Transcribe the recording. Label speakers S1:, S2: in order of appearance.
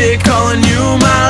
S1: quit calling you my